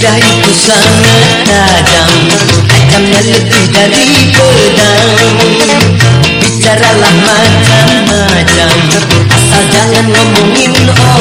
sangat tajam Tajamnya lebih dari pedang. Bicaralah macam-macam Asal jangan ngomongin orang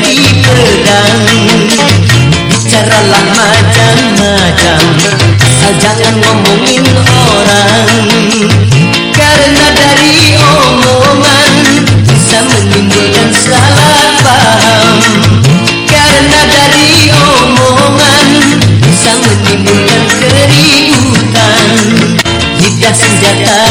dari pedang Bicaralah macam-macam Asal jangan ngomongin orang. Karena dari omongan Bisa menimbulkan salah paham. Karena dari omongan Bisa menimbulkan keributan. Jika senjata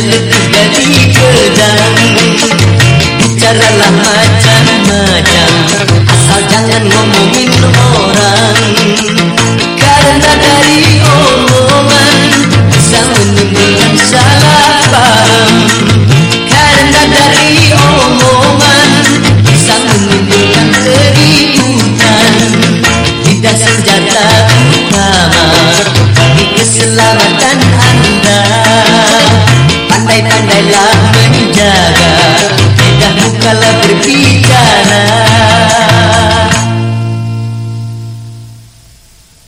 lebih dari pedang Bicaralah macam-macam